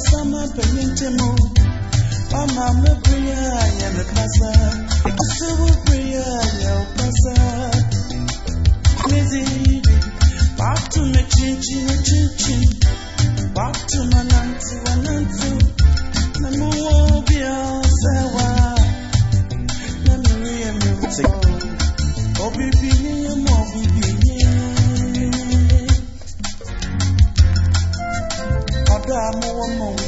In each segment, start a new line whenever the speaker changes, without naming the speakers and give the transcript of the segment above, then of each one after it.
sama penyentemu Mama me pria ya me Ikusubu pria ya upasa Nizi Batu me chinchi me chinchi. Batu mananti wananti Nemu obia ya me uto Obi bini ya mo obi bini para more moments.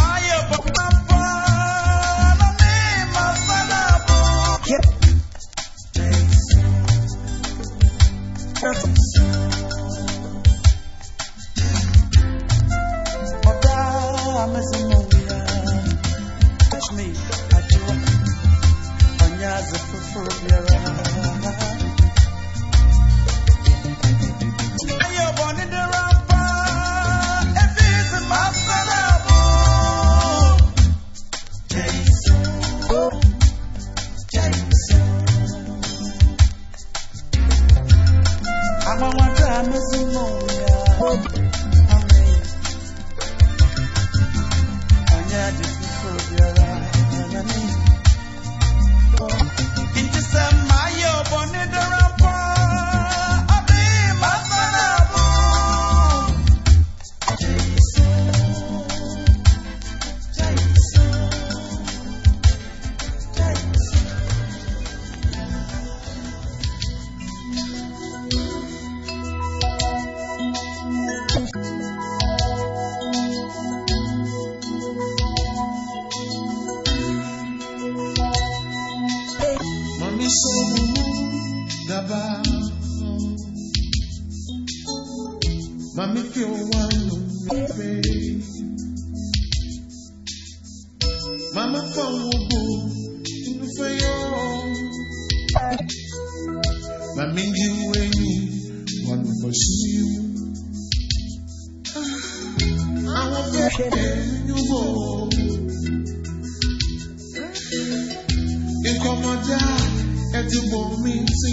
Maia, vamos
Mami fi wanu nipe Mama fa wobo inufe yo Mami nji weni wanu fasiu Àwọn fẹ́ nyubo Ìkọmọdá ẹ̀dùnmọ̀ mi sí.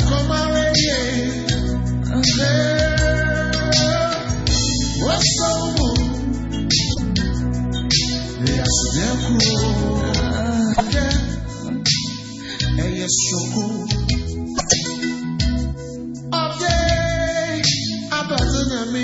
What's so Yes, they're cool Hey, yes, so Okay, I'm better than me,